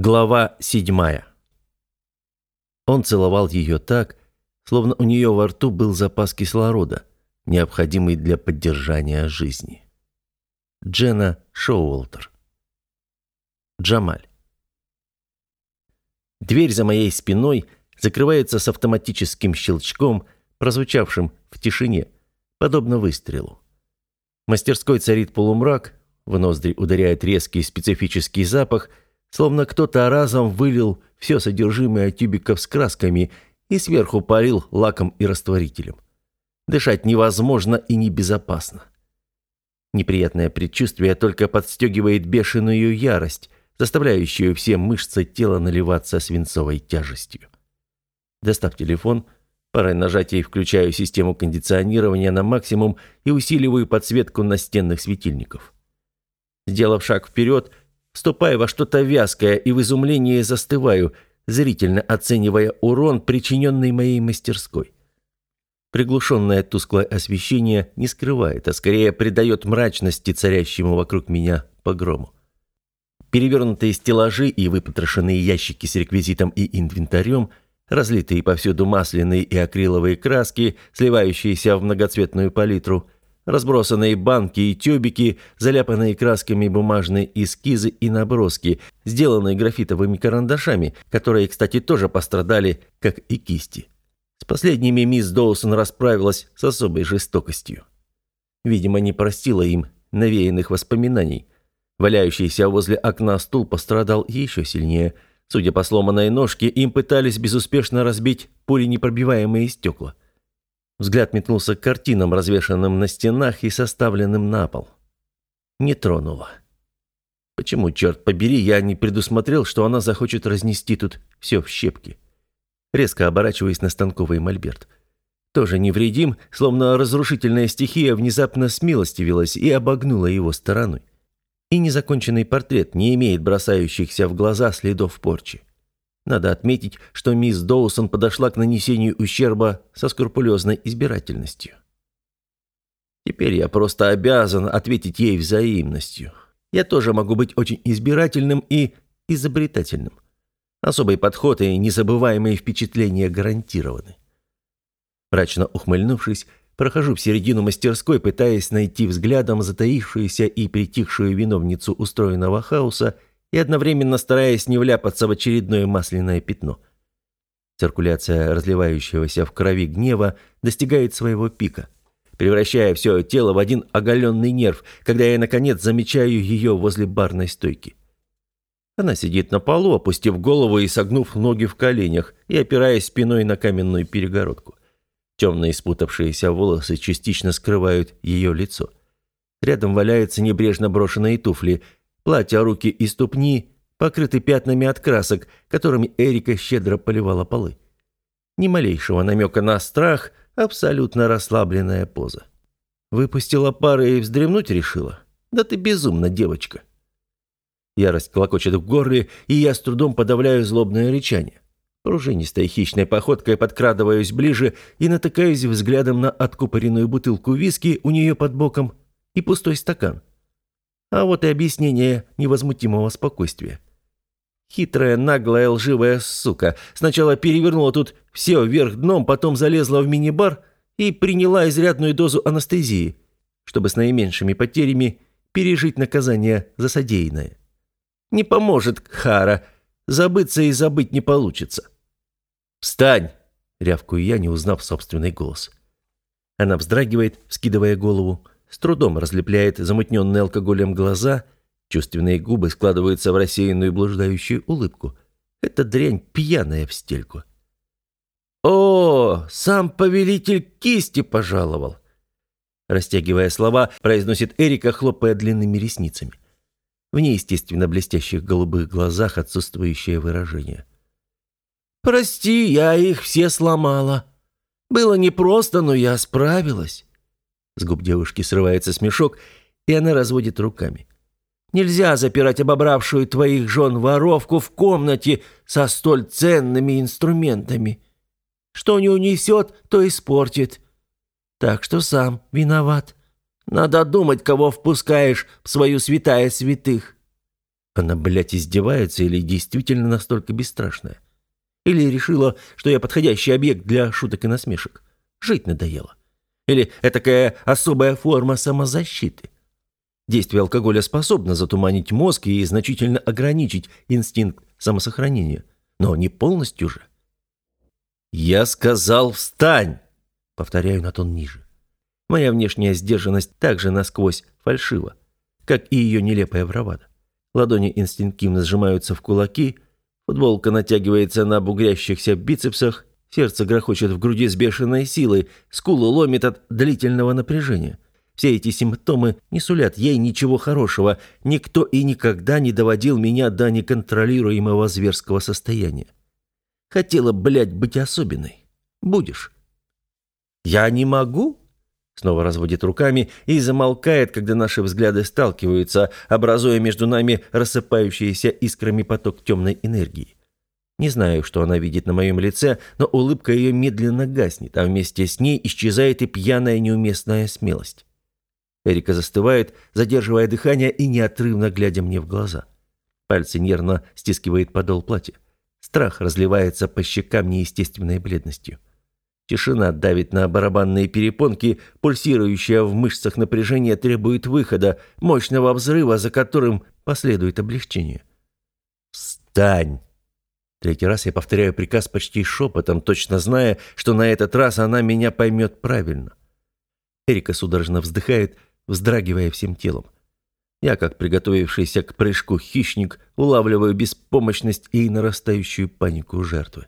Глава седьмая. Он целовал ее так, словно у нее во рту был запас кислорода, необходимый для поддержания жизни. Джена Шоуолтер. Джамаль. Дверь за моей спиной закрывается с автоматическим щелчком, прозвучавшим в тишине, подобно выстрелу. В мастерской царит полумрак, в ноздри ударяет резкий специфический запах – Словно кто-то разом вылил все содержимое тюбиков с красками и сверху полил лаком и растворителем. Дышать невозможно и небезопасно. Неприятное предчувствие только подстегивает бешеную ярость, заставляющую все мышцы тела наливаться свинцовой тяжестью. Достав телефон, парой нажатий включаю систему кондиционирования на максимум и усиливаю подсветку настенных светильников. Сделав шаг вперед, Ступаю во что-то вязкое и в изумлении застываю, зрительно оценивая урон, причиненный моей мастерской. Приглушенное тусклое освещение не скрывает, а скорее придает мрачности царящему вокруг меня погрому. Перевернутые стеллажи и выпотрошенные ящики с реквизитом и инвентарем, разлитые повсюду масляные и акриловые краски, сливающиеся в многоцветную палитру – Разбросанные банки и тюбики, заляпанные красками бумажные эскизы и наброски, сделанные графитовыми карандашами, которые, кстати, тоже пострадали, как и кисти. С последними мисс Доусон расправилась с особой жестокостью. Видимо, не простила им навеянных воспоминаний. Валяющийся возле окна стул пострадал еще сильнее. Судя по сломанной ножке, им пытались безуспешно разбить пуленепробиваемые стекла. Взгляд метнулся к картинам, развешанным на стенах и составленным на пол. Не тронула. Почему, черт побери, я не предусмотрел, что она захочет разнести тут все в щепки? Резко оборачиваясь на станковый мольберт. Тоже невредим, словно разрушительная стихия внезапно смилостивилась и обогнула его стороной. И незаконченный портрет не имеет бросающихся в глаза следов порчи. Надо отметить, что мисс Доусон подошла к нанесению ущерба со скрупулезной избирательностью. Теперь я просто обязан ответить ей взаимностью. Я тоже могу быть очень избирательным и изобретательным. Особый подход и незабываемые впечатления гарантированы. Мрачно ухмыльнувшись, прохожу в середину мастерской, пытаясь найти взглядом затаившуюся и притихшую виновницу устроенного хаоса и одновременно стараясь не вляпаться в очередное масляное пятно. Циркуляция разливающегося в крови гнева достигает своего пика, превращая все тело в один оголенный нерв, когда я, наконец, замечаю ее возле барной стойки. Она сидит на полу, опустив голову и согнув ноги в коленях и опираясь спиной на каменную перегородку. Темные спутавшиеся волосы частично скрывают ее лицо. Рядом валяются небрежно брошенные туфли – Платья, руки и ступни покрыты пятнами от красок, которыми Эрика щедро поливала полы. Ни малейшего намека на страх, абсолютно расслабленная поза. Выпустила пары и вздремнуть решила? Да ты безумна, девочка. Ярость клокочет в горле, и я с трудом подавляю злобное речание. Пружинистой хищной походкой подкрадываюсь ближе и натыкаюсь взглядом на откупоренную бутылку виски у нее под боком и пустой стакан. А вот и объяснение невозмутимого спокойствия. Хитрая, наглая, лживая сука. Сначала перевернула тут все вверх дном, потом залезла в мини-бар и приняла изрядную дозу анестезии, чтобы с наименьшими потерями пережить наказание за содеянное. Не поможет Хара. Забыться и забыть не получится. «Встань!» — рявкую я, не узнав собственный голос. Она вздрагивает, вскидывая голову с трудом разлепляет замутненные алкоголем глаза, чувственные губы складываются в рассеянную блуждающую улыбку. Это дрянь пьяная в стельку. «О, сам повелитель кисти пожаловал!» Растягивая слова, произносит Эрика, хлопая длинными ресницами. В неестественно блестящих голубых глазах отсутствующее выражение. «Прости, я их все сломала. Было непросто, но я справилась. С губ девушки срывается смешок, и она разводит руками. «Нельзя запирать обобравшую твоих жен воровку в комнате со столь ценными инструментами. Что не унесет, то испортит. Так что сам виноват. Надо думать, кого впускаешь в свою святая святых». Она, блядь, издевается или действительно настолько бесстрашная? Или решила, что я подходящий объект для шуток и насмешек? Жить надоело. Или это такая особая форма самозащиты? Действие алкоголя способно затуманить мозг и значительно ограничить инстинкт самосохранения. Но не полностью же. «Я сказал, встань!» Повторяю на тон ниже. Моя внешняя сдержанность также насквозь фальшива, как и ее нелепая бравада. Ладони инстинктивно сжимаются в кулаки, футболка натягивается на бугрящихся бицепсах, сердце грохочет в груди с бешеной силой, скулы ломит от длительного напряжения. Все эти симптомы не сулят ей ничего хорошего. Никто и никогда не доводил меня до неконтролируемого зверского состояния. Хотела, блядь, быть особенной. Будешь. Я не могу? Снова разводит руками и замолкает, когда наши взгляды сталкиваются, образуя между нами рассыпающийся искрами поток темной энергии. Не знаю, что она видит на моем лице, но улыбка ее медленно гаснет, а вместе с ней исчезает и пьяная неуместная смелость. Эрика застывает, задерживая дыхание и неотрывно глядя мне в глаза. Пальцы нервно стискивает подол платья. Страх разливается по щекам неестественной бледностью. Тишина давит на барабанные перепонки, пульсирующее в мышцах напряжение требует выхода, мощного взрыва, за которым последует облегчение. «Встань!» Третий раз я повторяю приказ почти шепотом, точно зная, что на этот раз она меня поймет правильно. Эрика судорожно вздыхает, вздрагивая всем телом. Я, как приготовившийся к прыжку хищник, улавливаю беспомощность и нарастающую панику жертвы.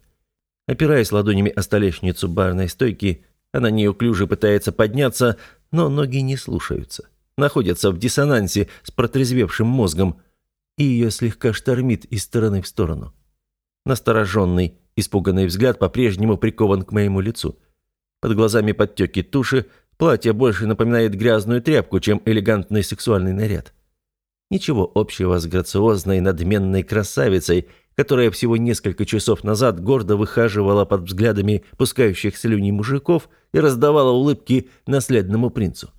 Опираясь ладонями о столешницу барной стойки, она неуклюже пытается подняться, но ноги не слушаются. Находятся в диссонансе с протрезвевшим мозгом, и ее слегка штормит из стороны в сторону. Настороженный, испуганный взгляд по-прежнему прикован к моему лицу. Под глазами подтеки туши, платье больше напоминает грязную тряпку, чем элегантный сексуальный наряд. Ничего общего с грациозной надменной красавицей – которая всего несколько часов назад гордо выхаживала под взглядами пускающих слюни мужиков и раздавала улыбки наследному принцу.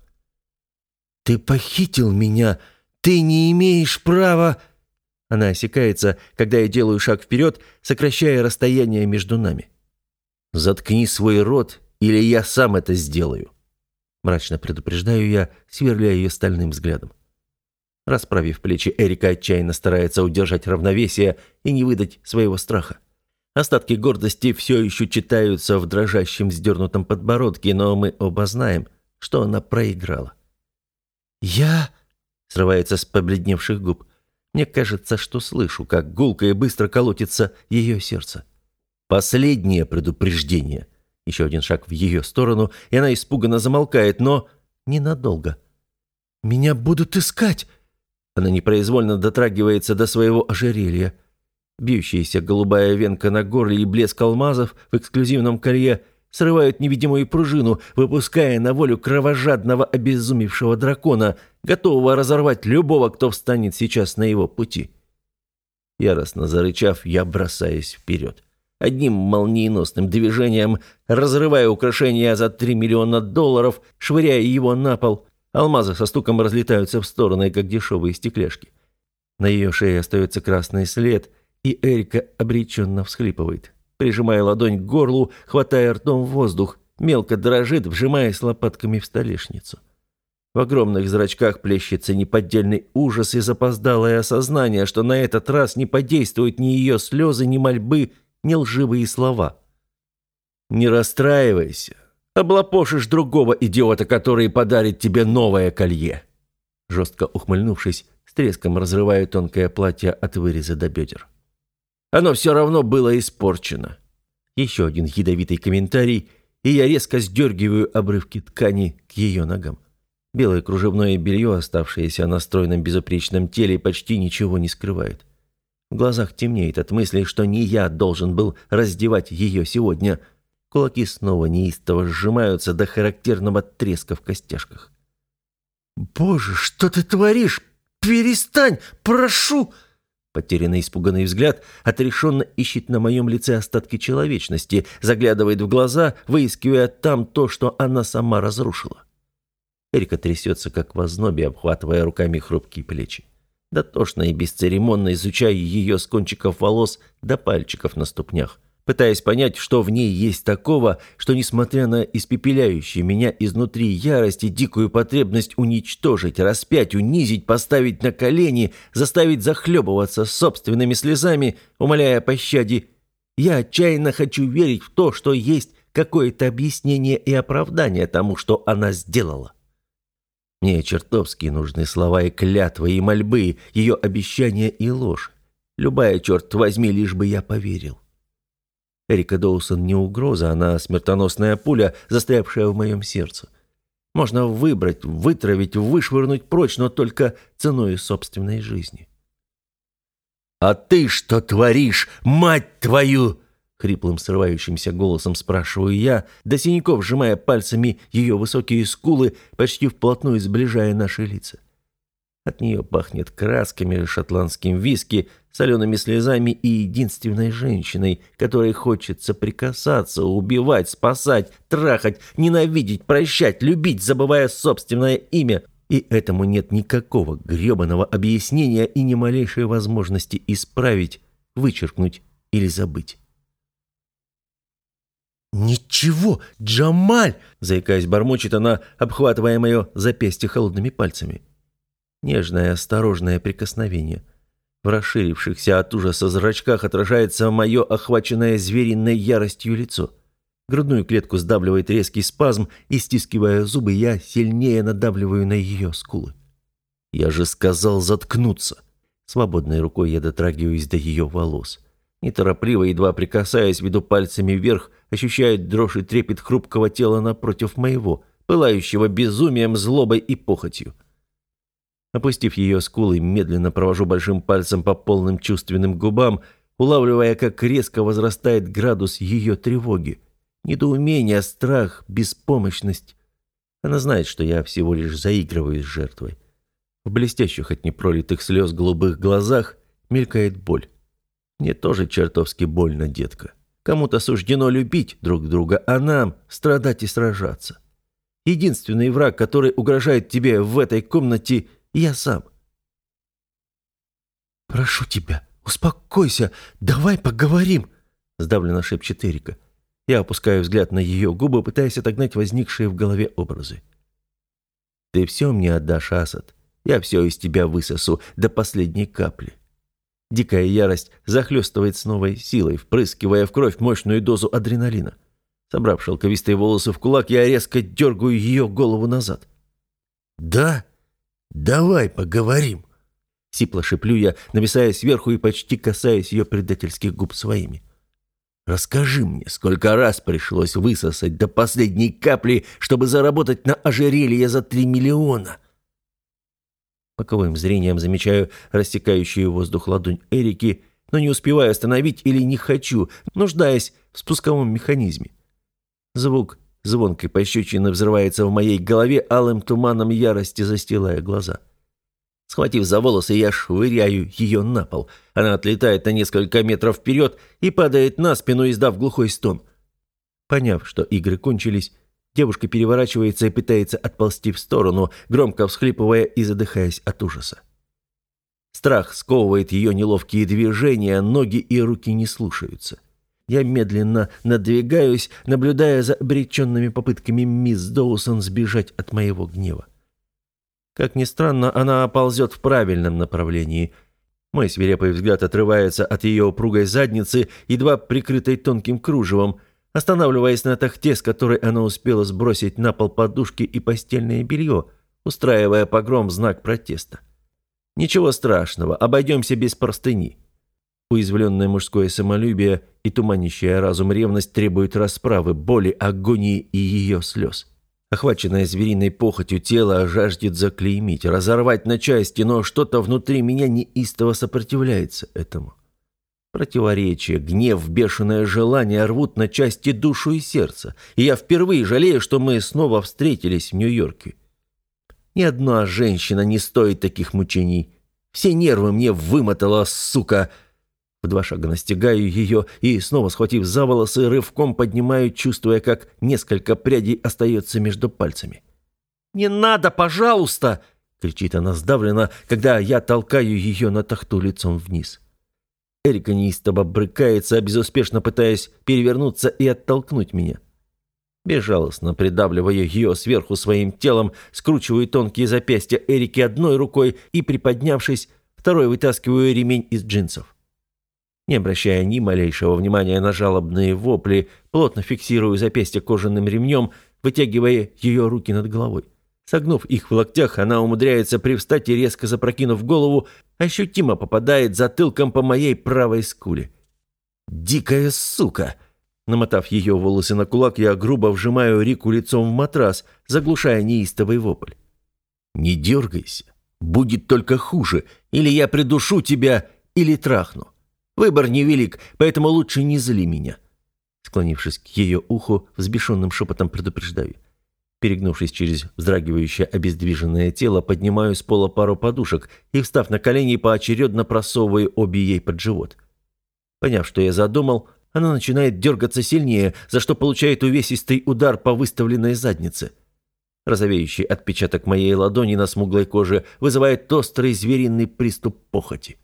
«Ты похитил меня! Ты не имеешь права!» Она осекается, когда я делаю шаг вперед, сокращая расстояние между нами. «Заткни свой рот, или я сам это сделаю!» Мрачно предупреждаю я, сверляя ее стальным взглядом. Расправив плечи, Эрика отчаянно старается удержать равновесие и не выдать своего страха. Остатки гордости все еще читаются в дрожащем сдернутом подбородке, но мы оба знаем, что она проиграла. «Я...» — срывается с побледневших губ. Мне кажется, что слышу, как гулко и быстро колотится ее сердце. Последнее предупреждение. Еще один шаг в ее сторону, и она испуганно замолкает, но ненадолго. «Меня будут искать!» Она непроизвольно дотрагивается до своего ожерелья. Бьющаяся голубая венка на горле и блеск алмазов в эксклюзивном колье срывают невидимую пружину, выпуская на волю кровожадного обезумевшего дракона, готового разорвать любого, кто встанет сейчас на его пути. Яростно зарычав, я бросаюсь вперед. Одним молниеносным движением разрывая украшение за три миллиона долларов, швыряя его на пол, Алмазы со стуком разлетаются в стороны, как дешевые стекляшки. На ее шее остается красный след, и Эрика обреченно всхлипывает. Прижимая ладонь к горлу, хватая ртом воздух, мелко дрожит, вжимаясь лопатками в столешницу. В огромных зрачках плещется неподдельный ужас и запоздалое осознание, что на этот раз не подействуют ни ее слезы, ни мольбы, ни лживые слова. «Не расстраивайся. Облапошишь другого идиота, который подарит тебе новое колье!» Жестко ухмыльнувшись, с треском разрываю тонкое платье от выреза до бедер. Оно все равно было испорчено. Еще один ядовитый комментарий, и я резко сдергиваю обрывки ткани к ее ногам. Белое кружевное белье, оставшееся на стройном безупречном теле, почти ничего не скрывает. В глазах темнеет от мысли, что не я должен был раздевать ее сегодня – Кулаки снова неистово сжимаются до характерного треска в костяшках. «Боже, что ты творишь? Перестань! Прошу!» Потерянный испуганный взгляд отрешенно ищет на моем лице остатки человечности, заглядывает в глаза, выискивая там то, что она сама разрушила. Эрика трясется, как в ознобе, обхватывая руками хрупкие плечи. Дотошно и бесцеремонно изучаю ее с кончиков волос до пальчиков на ступнях, пытаясь понять, что в ней есть такого, что, несмотря на испепеляющую меня изнутри ярость и дикую потребность уничтожить, распять, унизить, поставить на колени, заставить захлебываться собственными слезами, умоляя о пощаде, я отчаянно хочу верить в то, что есть какое-то объяснение и оправдание тому, что она сделала. Мне чертовски нужны слова и клятвы, и мольбы, ее обещания и ложь. Любая, черт возьми, лишь бы я поверил. Эрика Доусон не угроза, она смертоносная пуля, застрявшая в моем сердце. Можно выбрать, вытравить, вышвырнуть прочь, но только ценой собственной жизни. «А ты что творишь, мать твою?» Хриплым срывающимся голосом спрашиваю я, до синяков сжимая пальцами ее высокие скулы, почти вплотную сближая наши лица. От нее пахнет красками, шотландским виски, солеными слезами и единственной женщиной, которой хочется прикасаться, убивать, спасать, трахать, ненавидеть, прощать, любить, забывая собственное имя. И этому нет никакого гребаного объяснения и ни малейшей возможности исправить, вычеркнуть или забыть. «Ничего, Джамаль!» – заикаясь, бормочет она, обхватывая мое запястье холодными пальцами. Нежное, осторожное прикосновение. В расширившихся от ужаса зрачках отражается мое охваченное звериной яростью лицо. Грудную клетку сдавливает резкий спазм, и, стискивая зубы, я сильнее надавливаю на ее скулы. «Я же сказал заткнуться!» Свободной рукой я дотрагиваюсь до ее волос. Неторопливо, едва прикасаясь, веду пальцами вверх, ощущает дрожь и трепет хрупкого тела напротив моего, пылающего безумием, злобой и похотью. Опустив ее скулы, медленно провожу большим пальцем по полным чувственным губам, улавливая, как резко возрастает градус ее тревоги. Недоумение, страх, беспомощность. Она знает, что я всего лишь заигрываю с жертвой. В блестящих от непролитых слез голубых глазах мелькает боль. Мне тоже чертовски больно, детка. Кому-то суждено любить друг друга, а нам страдать и сражаться. Единственный враг, который угрожает тебе в этой комнате, я сам. «Прошу тебя, успокойся, давай поговорим», — сдавленно шепчет Эрика. Я опускаю взгляд на ее губы, пытаясь отогнать возникшие в голове образы. «Ты все мне отдашь, Асад. Я все из тебя высосу до последней капли. Дикая ярость захлестывает с новой силой, впрыскивая в кровь мощную дозу адреналина. Собрав шелковистые волосы в кулак, я резко дергаю ее голову назад. «Да? Давай поговорим!» Сипло шиплю я, нависая сверху и почти касаясь ее предательских губ своими. «Расскажи мне, сколько раз пришлось высосать до последней капли, чтобы заработать на ожерелье за три миллиона?» Боковым зрением замечаю рассекающую воздух ладонь Эрики, но не успеваю остановить или не хочу, нуждаясь в спусковом механизме. Звук звонкой пощечины взрывается в моей голове алым туманом ярости, застилая глаза. Схватив за волосы, я швыряю ее на пол. Она отлетает на несколько метров вперед и падает на спину, издав глухой стон. Поняв, что игры кончились, Девушка переворачивается и пытается отползти в сторону, громко всхлипывая и задыхаясь от ужаса. Страх сковывает ее неловкие движения, ноги и руки не слушаются. Я медленно надвигаюсь, наблюдая за обреченными попытками мисс Доусон сбежать от моего гнева. Как ни странно, она ползет в правильном направлении. Мой свирепый взгляд отрывается от ее упругой задницы, едва прикрытой тонким кружевом – останавливаясь на тахте, с которой она успела сбросить на пол подушки и постельное белье, устраивая погром знак протеста. «Ничего страшного, обойдемся без простыни». Уязвленное мужское самолюбие и туманящая разум ревность требуют расправы, боли, агонии и ее слез. Охваченное звериной похотью тело жаждет заклеймить, разорвать на части, но что-то внутри меня неистово сопротивляется этому. Противоречие, гнев, бешеное желание рвут на части душу и сердце. И я впервые жалею, что мы снова встретились в Нью-Йорке. Ни одна женщина не стоит таких мучений. Все нервы мне вымотала, сука. В два шага настигаю ее и, снова схватив за волосы, рывком поднимаю, чувствуя, как несколько прядей остается между пальцами. «Не надо, пожалуйста!» — кричит она сдавленно, когда я толкаю ее на тахту лицом вниз. Эрика неистово брыкается, безуспешно пытаясь перевернуться и оттолкнуть меня. Безжалостно придавливая ее сверху своим телом, скручиваю тонкие запястья Эрики одной рукой и, приподнявшись, второй вытаскиваю ремень из джинсов. Не обращая ни малейшего внимания на жалобные вопли, плотно фиксирую запястье кожаным ремнем, вытягивая ее руки над головой. Согнув их в локтях, она умудряется привстать и, резко запрокинув голову, ощутимо попадает затылком по моей правой скуле. «Дикая сука!» Намотав ее волосы на кулак, я грубо вжимаю Рику лицом в матрас, заглушая неистовый вопль. «Не дергайся. Будет только хуже. Или я придушу тебя, или трахну. Выбор невелик, поэтому лучше не зли меня». Склонившись к ее уху, взбешенным шепотом предупреждаю. Перегнувшись через вздрагивающее обездвиженное тело, поднимаю с пола пару подушек и, встав на колени, поочередно просовываю обе ей под живот. Поняв, что я задумал, она начинает дергаться сильнее, за что получает увесистый удар по выставленной заднице. Розовеющий отпечаток моей ладони на смуглой коже вызывает острый звериный приступ похоти.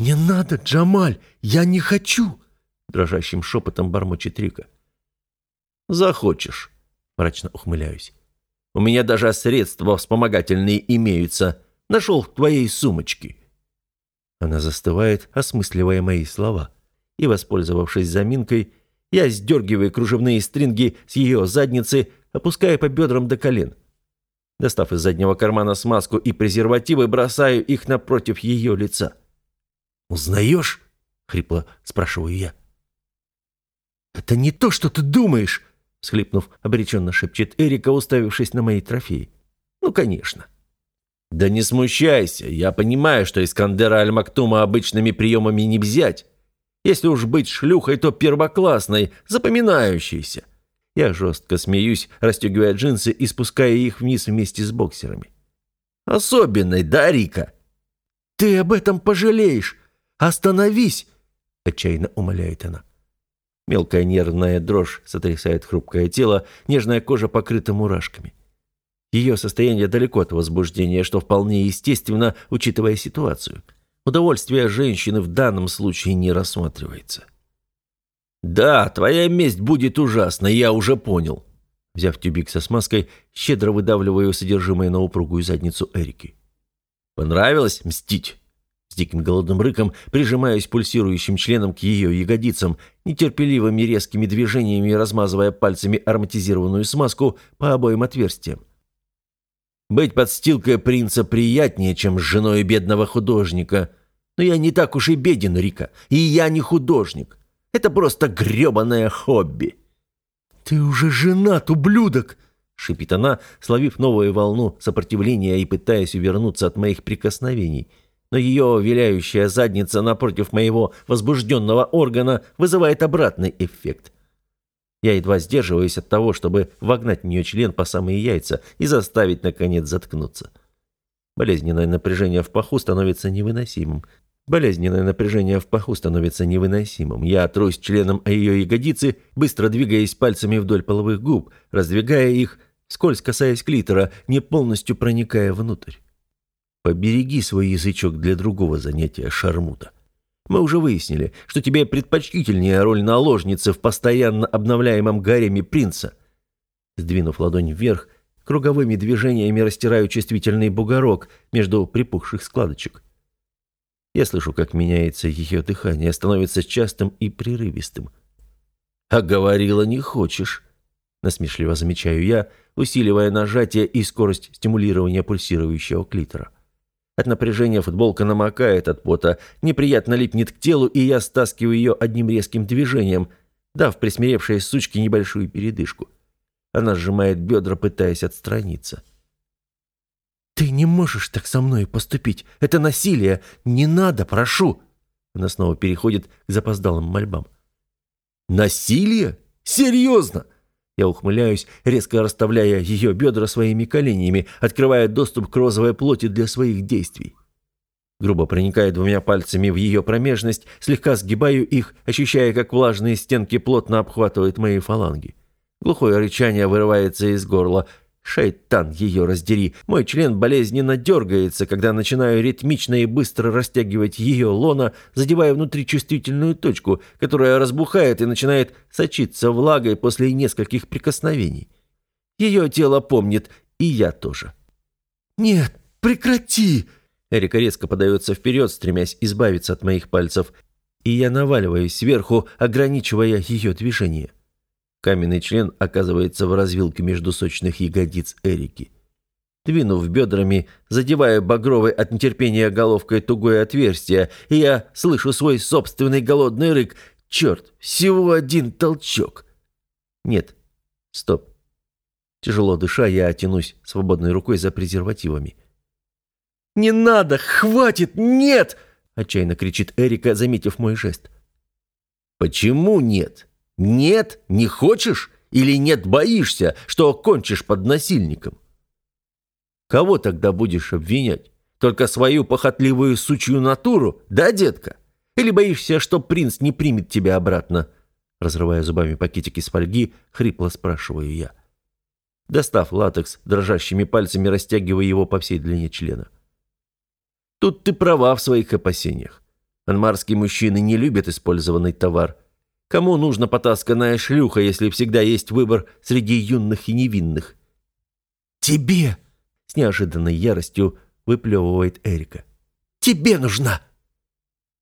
«Не надо, Джамаль, я не хочу!» Дрожащим шепотом бормочет Рика. «Захочешь», — мрачно ухмыляюсь. У меня даже средства вспомогательные имеются. Нашел в твоей сумочке». Она застывает, осмысливая мои слова. И, воспользовавшись заминкой, я сдергиваю кружевные стринги с ее задницы, опуская по бедрам до колен. Достав из заднего кармана смазку и презервативы, бросаю их напротив ее лица. «Узнаешь?» — хрипло спрашиваю я. «Это не то, что ты думаешь!» Схлипнув, обреченно шепчет Эрика, уставившись на мои трофеи. «Ну, конечно». «Да не смущайся, я понимаю, что Искандера Аль-Мактума обычными приемами не взять. Если уж быть шлюхой, то первоклассной, запоминающейся». Я жестко смеюсь, расстегивая джинсы и спуская их вниз вместе с боксерами. «Особенной, да, Рика?» «Ты об этом пожалеешь! Остановись!» — отчаянно умоляет она. Мелкая нервная дрожь сотрясает хрупкое тело, нежная кожа покрыта мурашками. Ее состояние далеко от возбуждения, что вполне естественно, учитывая ситуацию. Удовольствие женщины в данном случае не рассматривается. «Да, твоя месть будет ужасна, я уже понял». Взяв тюбик со смазкой, щедро выдавливаю содержимое на упругую задницу Эрики. «Понравилось мстить?» Диким голодным рыком прижимаюсь пульсирующим членом к ее ягодицам, нетерпеливыми резкими движениями размазывая пальцами ароматизированную смазку по обоим отверстиям. Быть подстилкой принца приятнее, чем с женой бедного художника. Но я не так уж и беден, Рика, и я не художник. Это просто грёбаное хобби. «Ты уже женат, ублюдок!» — шипит она, словив новую волну сопротивления и пытаясь увернуться от моих прикосновений — но ее виляющая задница напротив моего возбужденного органа вызывает обратный эффект. Я едва сдерживаюсь от того, чтобы вогнать в нее член по самые яйца и заставить, наконец, заткнуться. Болезненное напряжение в паху становится невыносимым. Болезненное напряжение в паху становится невыносимым. Я трусь членом о ее ягодицы, быстро двигаясь пальцами вдоль половых губ, раздвигая их, скользь касаясь клитора, не полностью проникая внутрь. Побереги свой язычок для другого занятия, шармута. Мы уже выяснили, что тебе предпочтительнее роль наложницы в постоянно обновляемом гареме принца. Сдвинув ладонь вверх, круговыми движениями растираю чувствительный бугорок между припухших складочек. Я слышу, как меняется ее дыхание, становится частым и прерывистым. «А говорила, не хочешь», — насмешливо замечаю я, усиливая нажатие и скорость стимулирования пульсирующего клитора. От напряжения футболка намокает от пота, неприятно липнет к телу, и я стаскиваю ее одним резким движением, дав присмиревшей сучке небольшую передышку. Она сжимает бедра, пытаясь отстраниться. «Ты не можешь так со мной поступить. Это насилие. Не надо, прошу!» Она снова переходит к запоздалым мольбам. «Насилие? Серьезно? Я ухмыляюсь, резко расставляя ее бедра своими коленями, открывая доступ к розовой плоти для своих действий. Грубо проникая двумя пальцами в ее промежность, слегка сгибаю их, ощущая, как влажные стенки плотно обхватывают мои фаланги. Глухое рычание вырывается из горла. Шайтан ее раздери. Мой член болезненно дергается, когда начинаю ритмично и быстро растягивать ее лона, задевая внутри чувствительную точку, которая разбухает и начинает сочиться влагой после нескольких прикосновений. Ее тело помнит, и я тоже. «Нет, прекрати!» Эрика резко подается вперед, стремясь избавиться от моих пальцев, и я наваливаюсь сверху, ограничивая ее движение. Каменный член оказывается в развилке между сочных ягодиц Эрики. Двинув бедрами, задевая багровой от нетерпения головкой тугое отверстие, я слышу свой собственный голодный рык. Черт, всего один толчок. Нет, стоп. Тяжело дыша, я тянусь свободной рукой за презервативами. «Не надо! Хватит! Нет!» – отчаянно кричит Эрика, заметив мой жест. «Почему нет?» Нет, не хочешь? Или нет, боишься, что кончишь под насильником? Кого тогда будешь обвинять? Только свою похотливую сучью натуру, да, детка? Или боишься, что принц не примет тебя обратно?» Разрывая зубами пакетик из фольги, хрипло спрашиваю я. Достав латекс, дрожащими пальцами растягивая его по всей длине члена. «Тут ты права в своих опасениях. Анмарские мужчины не любят использованный товар – Кому нужна потасканная шлюха, если всегда есть выбор среди юных и невинных? «Тебе!» — с неожиданной яростью выплевывает Эрика. «Тебе нужна!»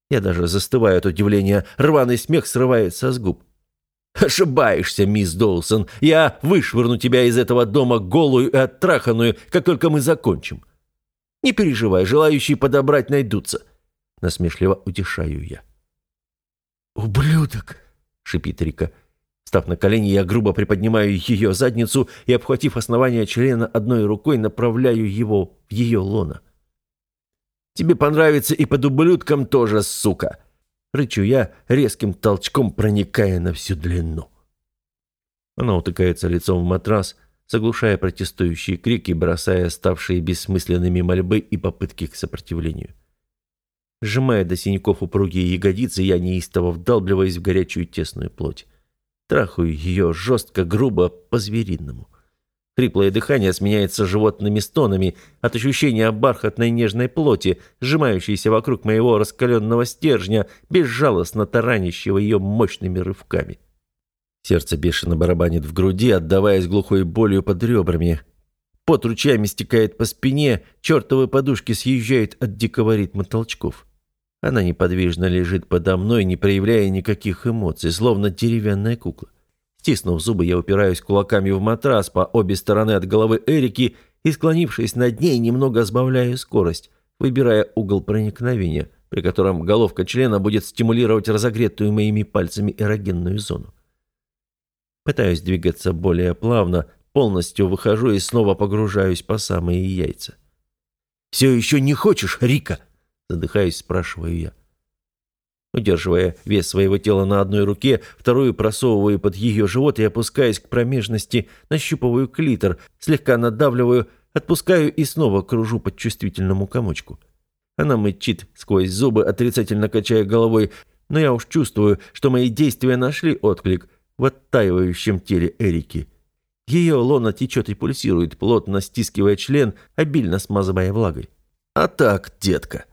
Я даже застываю от удивления, рваный смех срывается с губ. «Ошибаешься, мисс Доусон. Я вышвырну тебя из этого дома голую и оттраханную, как только мы закончим. Не переживай, желающие подобрать найдутся». Насмешливо утешаю я. «Ублюдок!» Шипит Рика. Став на колени, я грубо приподнимаю ее задницу и, обхватив основание члена одной рукой, направляю его в ее лоно. «Тебе понравится и под ублюдком тоже, сука!» Рычу я, резким толчком проникая на всю длину. Она утыкается лицом в матрас, заглушая протестующие крики, бросая ставшие бессмысленными мольбы и попытки к сопротивлению. Сжимая до синяков упругие ягодицы, я неистово вдалбливаюсь в горячую тесную плоть. Трахаю ее жестко, грубо, по-звериному. Хриплое дыхание сменяется животными стонами от ощущения бархатной нежной плоти, сжимающейся вокруг моего раскаленного стержня, безжалостно таранящего ее мощными рывками. Сердце бешено барабанит в груди, отдаваясь глухой болью под ребрами. Пот ручьями стекает по спине, чертовы подушки съезжают от дикого ритма толчков. Она неподвижно лежит подо мной, не проявляя никаких эмоций, словно деревянная кукла. Стиснув зубы, я упираюсь кулаками в матрас по обе стороны от головы Эрики и, склонившись над ней, немного сбавляю скорость, выбирая угол проникновения, при котором головка члена будет стимулировать разогретую моими пальцами эрогенную зону. Пытаюсь двигаться более плавно, полностью выхожу и снова погружаюсь по самые яйца. «Все еще не хочешь, Рика?» Задыхаясь, спрашиваю я. Удерживая вес своего тела на одной руке, вторую просовываю под ее живот и опускаясь к промежности, нащупываю клитор, слегка надавливаю, отпускаю и снова кружу под чувствительному комочку. Она мычит сквозь зубы, отрицательно качая головой, но я уж чувствую, что мои действия нашли отклик в оттаивающем теле Эрики. Ее лона течет и пульсирует, плотно стискивая член, обильно смазывая влагой. «А так, детка!»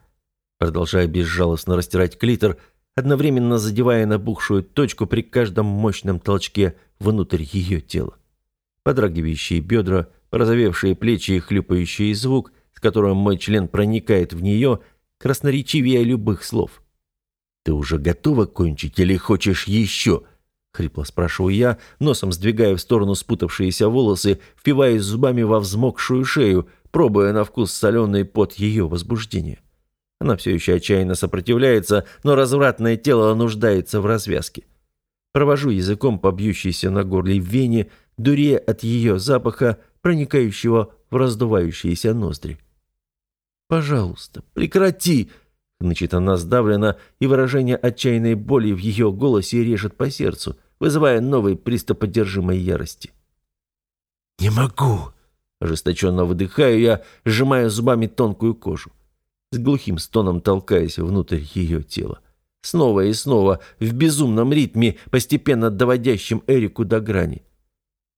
Продолжая безжалостно растирать клитор, одновременно задевая набухшую точку при каждом мощном толчке внутрь ее тела. Подрагивающие бедра, порозовевшие плечи и хлюпающий звук, с которым мой член проникает в нее, красноречивее любых слов. «Ты уже готова кончить или хочешь еще?» — хрипло спрашиваю я, носом сдвигая в сторону спутавшиеся волосы, впиваясь зубами во взмокшую шею, пробуя на вкус соленый пот ее возбуждения. Она все еще отчаянно сопротивляется, но развратное тело нуждается в развязке. Провожу языком по бьющейся на горле вене, дуре от ее запаха, проникающего в раздувающиеся ноздри. «Пожалуйста, прекрати!» — значит она сдавлена, и выражение отчаянной боли в ее голосе режет по сердцу, вызывая новый приступ одержимой ярости. «Не могу!» — ожесточенно выдыхаю я, сжимая зубами тонкую кожу с глухим стоном толкаясь внутрь ее тела. Снова и снова, в безумном ритме, постепенно доводящем Эрику до грани.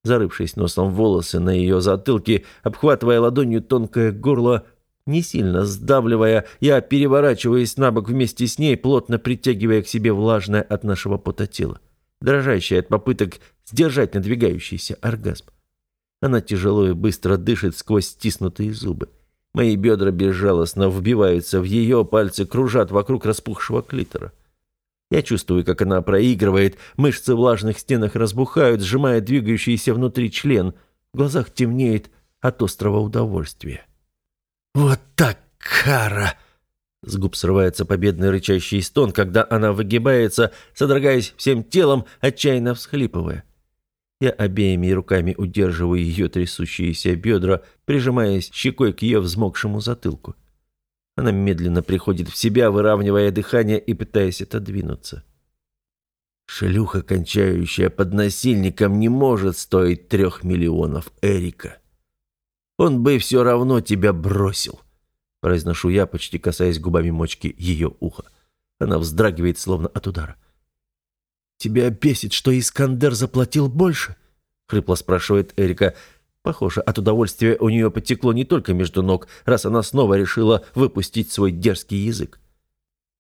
зарывшись носом в волосы на ее затылке, обхватывая ладонью тонкое горло, не сильно сдавливая, я переворачиваясь на бок вместе с ней, плотно притягивая к себе влажное от нашего пота тело, дрожащее от попыток сдержать надвигающийся оргазм. Она тяжело и быстро дышит сквозь стиснутые зубы. Мои бедра безжалостно вбиваются в ее пальцы, кружат вокруг распухшего клитора. Я чувствую, как она проигрывает, мышцы в влажных стенах разбухают, сжимая двигающийся внутри член. В глазах темнеет от острого удовольствия. «Вот так, Кара!» С губ срывается победный рычащий стон, когда она выгибается, содрогаясь всем телом, отчаянно всхлипывая. Я обеими руками удерживаю ее трясущиеся бедра, прижимаясь щекой к ее взмокшему затылку. Она медленно приходит в себя, выравнивая дыхание и пытаясь отодвинуться. Шлюха, кончающая под насильником, не может стоить трех миллионов Эрика. Он бы все равно тебя бросил, произношу я, почти касаясь губами мочки ее уха. Она вздрагивает, словно от удара. «Тебя бесит, что Искандер заплатил больше?» — хрипло спрашивает Эрика. Похоже, от удовольствия у нее потекло не только между ног, раз она снова решила выпустить свой дерзкий язык.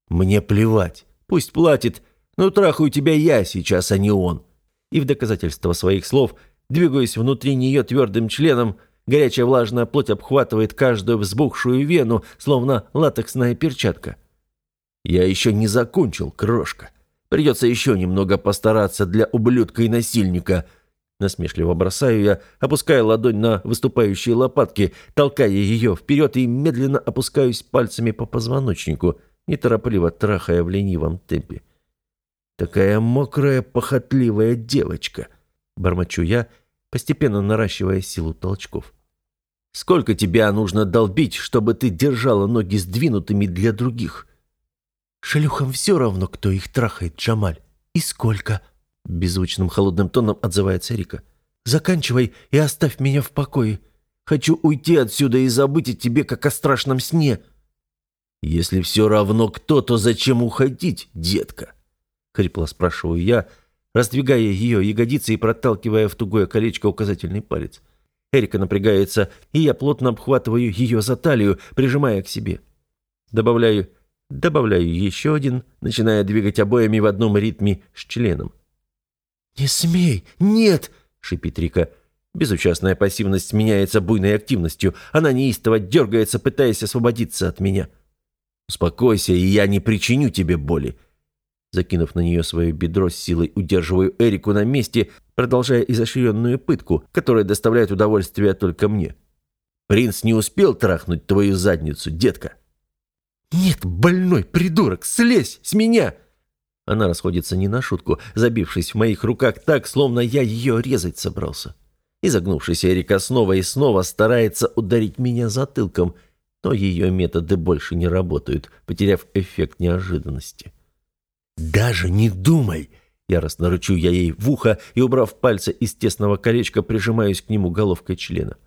«Мне плевать. Пусть платит, но трахаю тебя я сейчас, а не он». И в доказательство своих слов, двигаясь внутри нее твердым членом, горячая влажная плоть обхватывает каждую взбухшую вену, словно латексная перчатка. «Я еще не закончил, крошка. Придется еще немного постараться для ублюдка и насильника», Насмешливо бросаю я, опуская ладонь на выступающие лопатки, толкая ее вперед и медленно опускаюсь пальцами по позвоночнику, неторопливо трахая в ленивом темпе. «Такая мокрая, похотливая девочка!» — бормочу я, постепенно наращивая силу толчков. «Сколько тебя нужно долбить, чтобы ты держала ноги сдвинутыми для других?» «Шлюхам все равно, кто их трахает, Джамаль. И сколько?» Беззвучным холодным тоном отзывается Рика. «Заканчивай и оставь меня в покое. Хочу уйти отсюда и забыть о тебе, как о страшном сне». «Если все равно кто, то зачем уходить, детка?» Хрипло спрашиваю я, раздвигая ее ягодицы и проталкивая в тугое колечко указательный палец. Эрика напрягается, и я плотно обхватываю ее за талию, прижимая к себе. Добавляю, добавляю еще один, начиная двигать обоями в одном ритме с членом. «Не смей! Нет!» — шипит Рика. Безучастная пассивность меняется буйной активностью. Она неистово дергается, пытаясь освободиться от меня. «Успокойся, и я не причиню тебе боли». Закинув на нее свое бедро с силой, удерживаю Эрику на месте, продолжая изощренную пытку, которая доставляет удовольствие только мне. «Принц не успел трахнуть твою задницу, детка?» «Нет, больной придурок, слезь с меня!» Она расходится не на шутку, забившись в моих руках так, словно я ее резать собрался. Изогнувшийся Эрика снова и снова старается ударить меня затылком, но ее методы больше не работают, потеряв эффект неожиданности. «Даже не думай!» Яростно рычу я ей в ухо и, убрав пальцы из тесного колечка, прижимаюсь к нему головкой члена.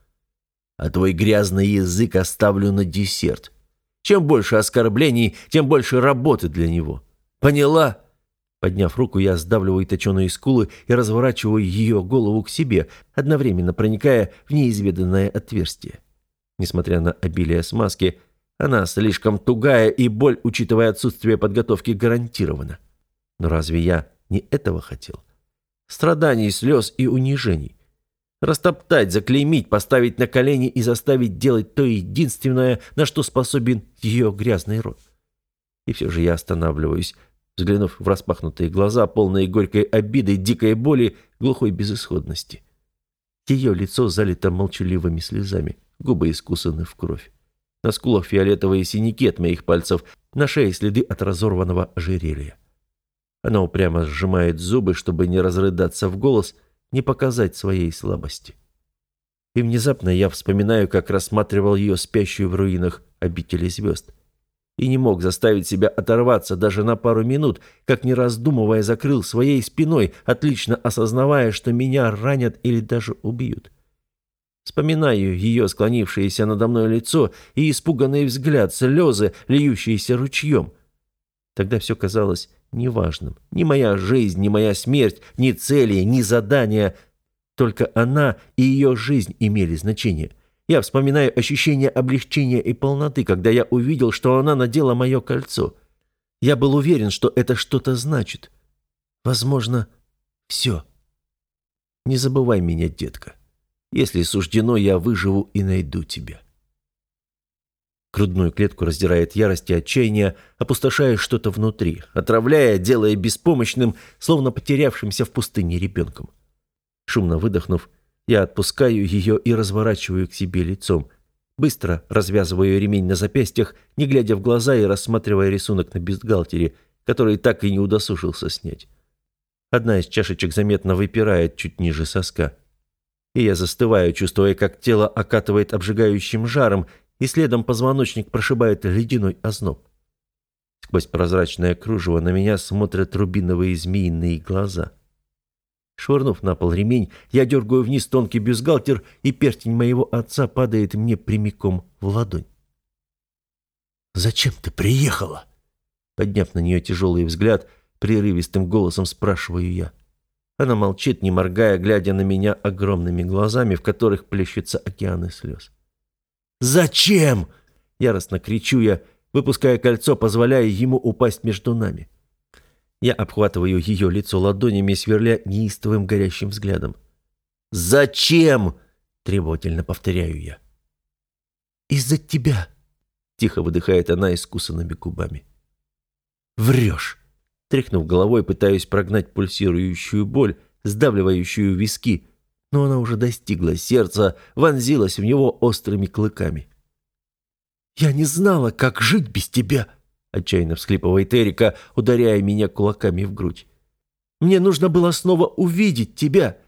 «А твой грязный язык оставлю на десерт. Чем больше оскорблений, тем больше работы для него. Поняла?» Подняв руку, я сдавливаю точеные скулы и разворачиваю ее голову к себе, одновременно проникая в неизведанное отверстие. Несмотря на обилие смазки, она слишком тугая, и боль, учитывая отсутствие подготовки, гарантирована. Но разве я не этого хотел? Страданий, слез и унижений. Растоптать, заклеймить, поставить на колени и заставить делать то единственное, на что способен ее грязный рот. И все же я останавливаюсь, взглянув в распахнутые глаза, полные горькой обиды, дикой боли, глухой безысходности. Ее лицо залито молчаливыми слезами, губы искусаны в кровь. На скулах фиолетовые синяки от моих пальцев, на шее следы от разорванного ожерелья. Она упрямо сжимает зубы, чтобы не разрыдаться в голос, не показать своей слабости. И внезапно я вспоминаю, как рассматривал ее спящую в руинах обители звезд и не мог заставить себя оторваться даже на пару минут, как не раздумывая закрыл своей спиной, отлично осознавая, что меня ранят или даже убьют. Вспоминаю ее склонившееся надо мной лицо и испуганный взгляд, слезы, льющиеся ручьем. Тогда все казалось неважным. Ни моя жизнь, ни моя смерть, ни цели, ни задания. Только она и ее жизнь имели значение. Я вспоминаю ощущение облегчения и полноты, когда я увидел, что она надела мое кольцо. Я был уверен, что это что-то значит. Возможно, все. Не забывай меня, детка. Если суждено, я выживу и найду тебя. Грудную клетку раздирает ярость и отчаяние, опустошая что-то внутри, отравляя, делая беспомощным, словно потерявшимся в пустыне ребенком. Шумно выдохнув, я отпускаю ее и разворачиваю к себе лицом. Быстро развязываю ремень на запястьях, не глядя в глаза и рассматривая рисунок на бюстгальтере, который так и не удосужился снять. Одна из чашечек заметно выпирает чуть ниже соска. И я застываю, чувствуя, как тело окатывает обжигающим жаром, и следом позвоночник прошибает ледяной озноб. Сквозь прозрачное кружево на меня смотрят рубиновые змеиные глаза. Швырнув на пол ремень, я дергаю вниз тонкий бюстгальтер, и перстень моего отца падает мне прямиком в ладонь. «Зачем ты приехала?» Подняв на нее тяжелый взгляд, прерывистым голосом спрашиваю я. Она молчит, не моргая, глядя на меня огромными глазами, в которых плещутся океаны слез. «Зачем?» – яростно кричу я, выпуская кольцо, позволяя ему упасть между нами. Я обхватываю ее лицо ладонями, сверля неистовым горящим взглядом. «Зачем?» – требовательно повторяю я. «Из-за тебя», – тихо выдыхает она искусанными губами. «Врешь!» Тряхнув головой, пытаюсь прогнать пульсирующую боль, сдавливающую виски, но она уже достигла сердца, вонзилась в него острыми клыками. «Я не знала, как жить без тебя!» Отчаянно всхлипывает Эрика, ударяя меня кулаками в грудь. «Мне нужно было снова увидеть тебя,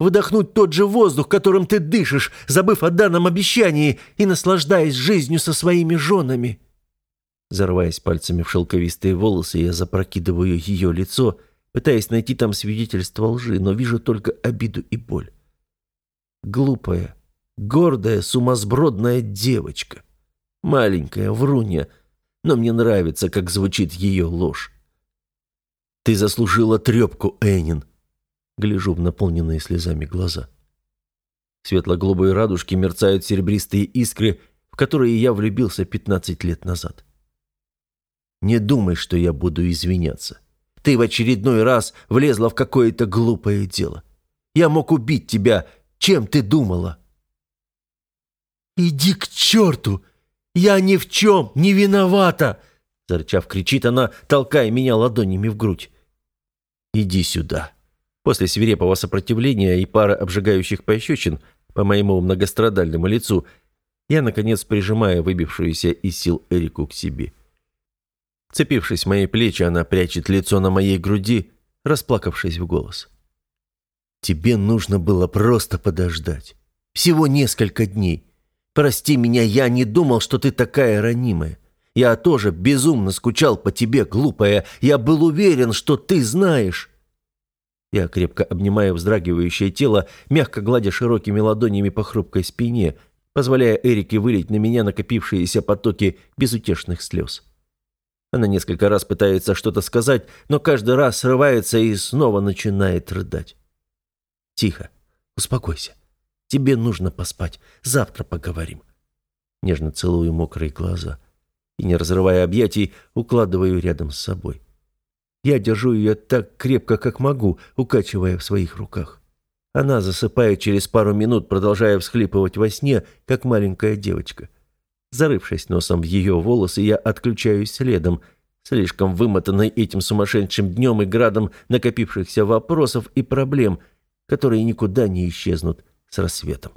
выдохнуть тот же воздух, которым ты дышишь, забыв о данном обещании и наслаждаясь жизнью со своими женами». Зарываясь пальцами в шелковистые волосы, я запрокидываю ее лицо, пытаясь найти там свидетельство лжи, но вижу только обиду и боль. Глупая, гордая, сумасбродная девочка. Маленькая, врунья, но мне нравится, как звучит ее ложь. «Ты заслужила трепку, Энин!» Гляжу в наполненные слезами глаза. Светло-голубые радужки мерцают серебристые искры, в которые я влюбился пятнадцать лет назад. Не думай, что я буду извиняться. Ты в очередной раз влезла в какое-то глупое дело. Я мог убить тебя, чем ты думала?» «Иди к черту! Я ни в чем не виновата!» Зарычав, кричит она, толкая меня ладонями в грудь. «Иди сюда!» После свирепого сопротивления и пары обжигающих пощечин по моему многострадальному лицу, я, наконец, прижимаю выбившуюся из сил Эрику к себе. Цепившись в мои плечи, она прячет лицо на моей груди, расплакавшись в голос. Тебе нужно было просто подождать. Всего несколько дней. Прости меня, я не думал, что ты такая ранимая. Я тоже безумно скучал по тебе, глупая. Я был уверен, что ты знаешь». Я крепко обнимаю вздрагивающее тело, мягко гладя широкими ладонями по хрупкой спине, позволяя Эрике вылить на меня накопившиеся потоки безутешных слез. Она несколько раз пытается что-то сказать, но каждый раз срывается и снова начинает рыдать. Тихо. Успокойся. Тебе нужно поспать. Завтра поговорим. Нежно целую мокрые глаза. И, не разрывая объятий, укладываю рядом с собой. Я держу ее так крепко, как могу, укачивая в своих руках. Она засыпает через пару минут, продолжая всхлипывать во сне, как маленькая девочка. Зарывшись носом в ее волосы, я отключаюсь следом, слишком вымотанный этим сумасшедшим днем и градом накопившихся вопросов и проблем – которые никуда не исчезнут с рассветом.